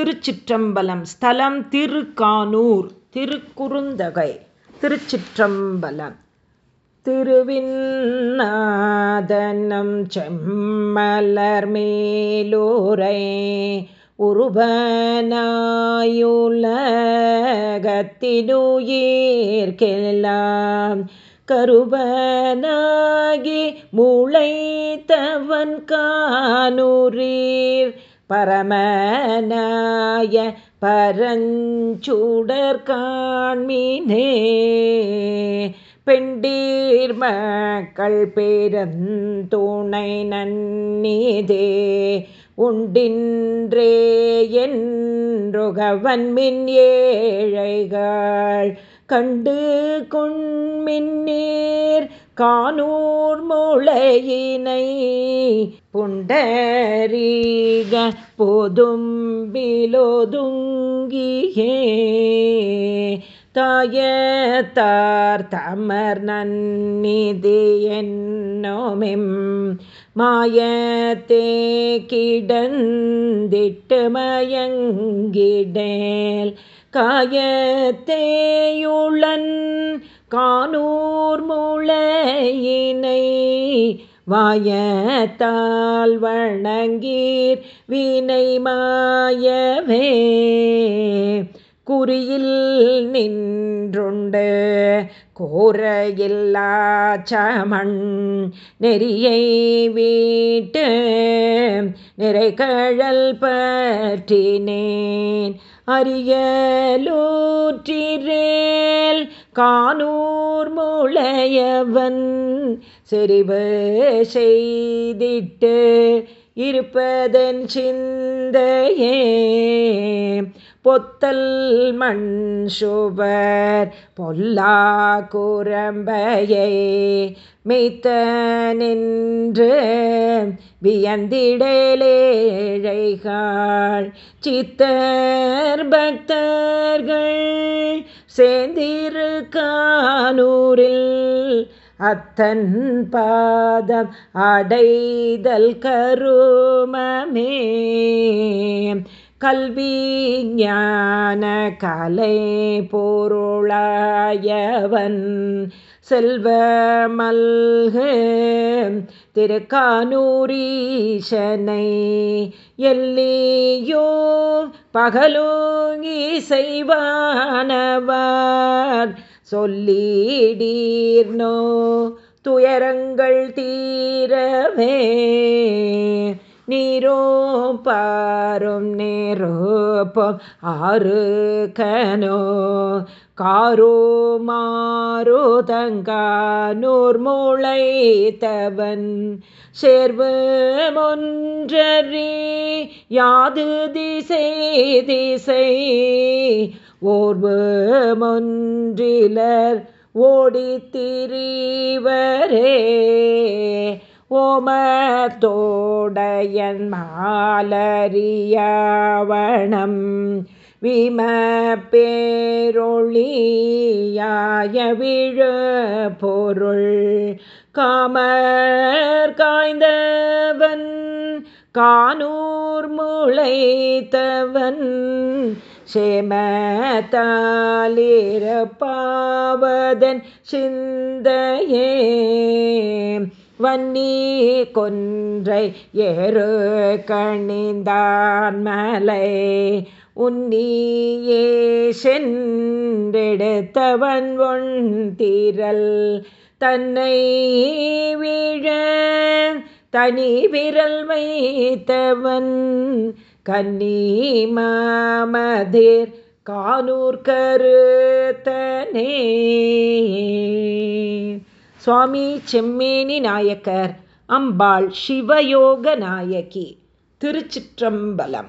திருச்சிற்றம்பலம் ஸ்தலம் திருக்கானூர் திருக்குறுந்தகை. திருச்சிற்றம்பலம். திருவிண்ணாதனம் செம்மலர் மேலோரை உருபனாயுலகத்தினுயிர்கெல்லாம் கருபனாகி முளைத்தவன் கானூரீர் பரமனாய பரஞ்சுடர் காண்மினே. பெண்டீர் மக்கள் பேரந்துணை நன்னீதே. உண்டின்றே என்றுகவன் மின் ஏழைகள் கண்டு கொண்மின் நீர் கானூர் மூளையினை புண்டரீக பொதும்பிலோதுங்கியே. தாயத்தார் தமர் நன்னிதி என்னோமிம் மாயத்தே கிடந்திட்டு மயங்கிடேல். காயத்தேயுளன் கானூர் மூளையினை வாயத்தால் வணங்கீர் வினை மாயவே. குறியில் நின்றுண்டு கோரையில்லா சமண் நெறியை வீட்டு நிறைகழல் பற்றினேன். அரியலூற்றிரேல் கானூர் மூளையவன் செறிவு செய்திட்டு இருப்பதன் சிந்தையே. பொத்தல் மண் சுவர் பொல்லா குரம்பையை மெய்த்த நின்று வியந்திடலேழைகள் சித்தர் பக்தர்கள் சேந்திரு கானூரில் அத்தன் பாதம் அடைதல் கருமமே. கல்வி ஞான கலை பொருளாயவன் செல்வ மல்கு திருக்கானூரீசனை எல்லியோ பகலோங்கி செய்வானவர். சொல்லிடீர்னோ துயரங்கள் தீரவே நீரோ பாரும் நேரோப்பம் ஆறு கனோ காரோ மாரோ தங்கானூர் மூளைத்தவன். சேர்வு ஒன்றறி யாது திசை திசை. ஓர்வு மொன்றிலர் ஓடித்திரிவரே. ஓமத்தோடையன் மாலரியாவணம் விம பேரொளியாய விழ பொருள் காமர் காய்ந்தவன் கானூர் முளைத்தவன் சேமத்தாலிரப்பாவதன் சிந்தையே. வன்னி கொன்றை ஏறு கணிந்தான் மலை உன்னியே சென்றெடுத்தவன் ஒன் தீரல் தன்னை வீழ தனி விரல் வைத்தவன் கன்னி மாமதிர் கானூர் கருத்தனே. சுவாமி செம்மேனி நாயக்கர் அம்பாள் சிவயோக நாயகி திருச்சிற்றம்பலம்.